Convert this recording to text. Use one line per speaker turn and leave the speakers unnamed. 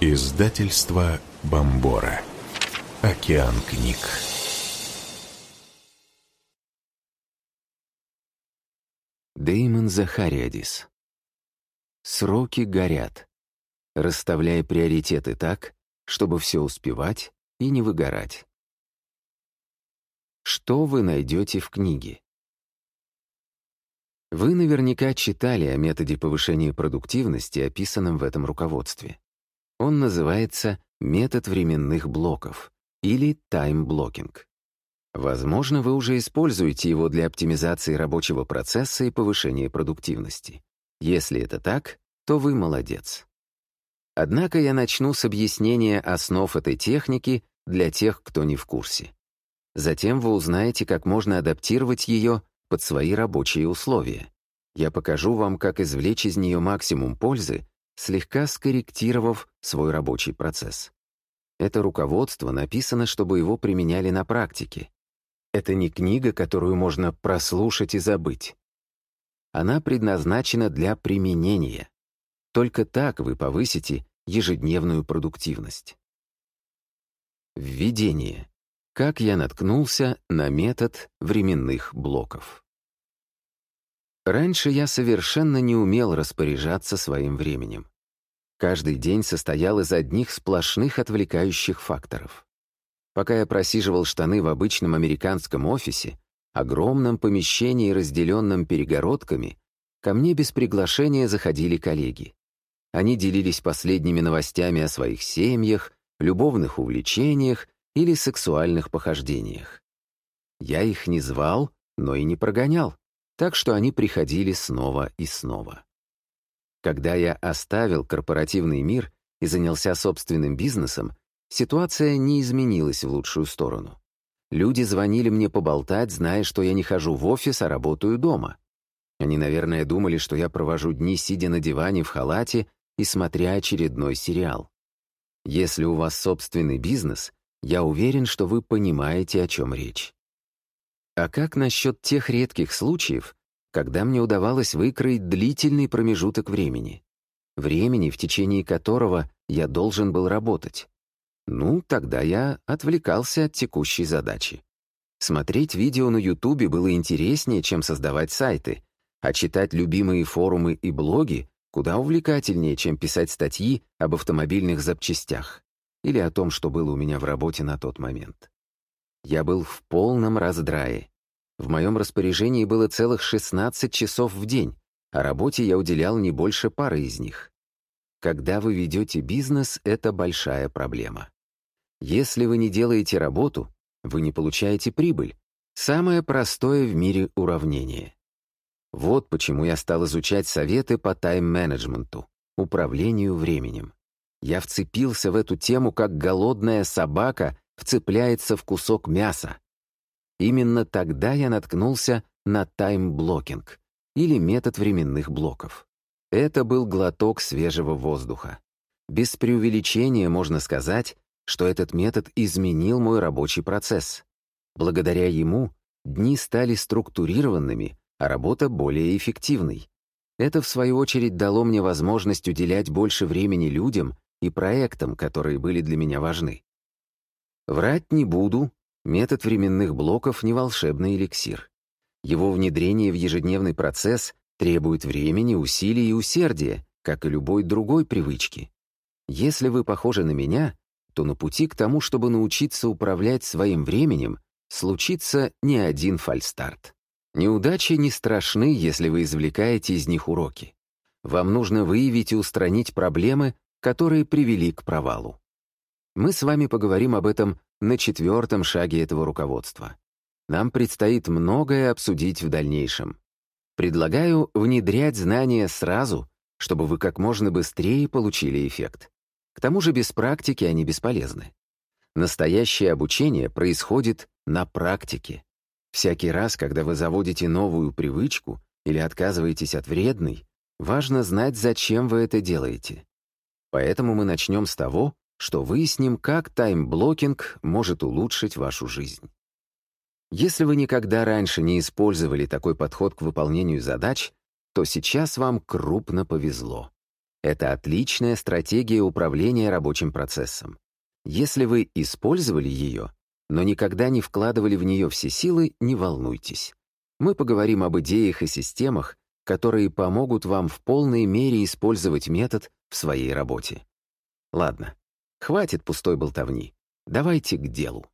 Издательство Бомбора. Океан книг.
Деймон Захариадис. Сроки горят. Расставляя приоритеты так, чтобы все успевать и не выгорать. Что вы найдете в книге? Вы наверняка читали о методе повышения продуктивности, описанном в этом руководстве. Он называется метод временных блоков или тайм-блокинг. Возможно, вы уже используете его для оптимизации рабочего процесса и повышения продуктивности. Если это так, то вы молодец. Однако я начну с объяснения основ этой техники для тех, кто не в курсе. Затем вы узнаете, как можно адаптировать ее под свои рабочие условия. Я покажу вам, как извлечь из нее максимум пользы, слегка скорректировав свой рабочий процесс. Это руководство написано, чтобы его применяли на практике. Это не книга, которую можно прослушать и забыть. Она предназначена для применения. Только так вы повысите ежедневную продуктивность. Введение. Как я наткнулся на метод временных блоков. Раньше я совершенно не умел распоряжаться своим временем. Каждый день состоял из одних сплошных отвлекающих факторов. Пока я просиживал штаны в обычном американском офисе, огромном помещении, разделенном перегородками, ко мне без приглашения заходили коллеги. Они делились последними новостями о своих семьях, любовных увлечениях или сексуальных похождениях. Я их не звал, но и не прогонял, так что они приходили снова и снова. Когда я оставил корпоративный мир и занялся собственным бизнесом, ситуация не изменилась в лучшую сторону. Люди звонили мне поболтать, зная, что я не хожу в офис, а работаю дома. Они, наверное, думали, что я провожу дни, сидя на диване в халате и смотря очередной сериал. Если у вас собственный бизнес, я уверен, что вы понимаете, о чем речь. А как насчет тех редких случаев, когда мне удавалось выкроить длительный промежуток времени? Времени, в течение которого я должен был работать. Ну, тогда я отвлекался от текущей задачи. Смотреть видео на Ютубе было интереснее, чем создавать сайты, а читать любимые форумы и блоги куда увлекательнее, чем писать статьи об автомобильных запчастях или о том, что было у меня в работе на тот момент. Я был в полном раздрае. В моем распоряжении было целых 16 часов в день, а работе я уделял не больше пары из них. Когда вы ведете бизнес, это большая проблема. Если вы не делаете работу, вы не получаете прибыль. Самое простое в мире уравнение. Вот почему я стал изучать советы по тайм-менеджменту, управлению временем. Я вцепился в эту тему, как голодная собака вцепляется в кусок мяса. Именно тогда я наткнулся на тайм-блокинг, или метод временных блоков. Это был глоток свежего воздуха. Без преувеличения можно сказать, что этот метод изменил мой рабочий процесс. Благодаря ему дни стали структурированными, а работа более эффективной. Это, в свою очередь, дало мне возможность уделять больше времени людям и проектам, которые были для меня важны. Врать не буду, метод временных блоков не волшебный эликсир. Его внедрение в ежедневный процесс требует времени, усилий и усердия, как и любой другой привычки. Если вы похожи на меня, то на пути к тому, чтобы научиться управлять своим временем, случится не один фальстарт. Неудачи не страшны, если вы извлекаете из них уроки. Вам нужно выявить и устранить проблемы, которые привели к провалу. Мы с вами поговорим об этом на четвертом шаге этого руководства. Нам предстоит многое обсудить в дальнейшем. Предлагаю внедрять знания сразу, чтобы вы как можно быстрее получили эффект. К тому же без практики они бесполезны. Настоящее обучение происходит на практике. Всякий раз, когда вы заводите новую привычку или отказываетесь от вредной, важно знать, зачем вы это делаете. Поэтому мы начнем с того, что выясним, как таймблокинг может улучшить вашу жизнь. Если вы никогда раньше не использовали такой подход к выполнению задач, то сейчас вам крупно повезло. Это отличная стратегия управления рабочим процессом. Если вы использовали ее, но никогда не вкладывали в нее все силы, не волнуйтесь. Мы поговорим об идеях и системах, которые помогут вам в полной мере использовать метод в своей работе. Ладно, хватит пустой болтовни. Давайте к делу.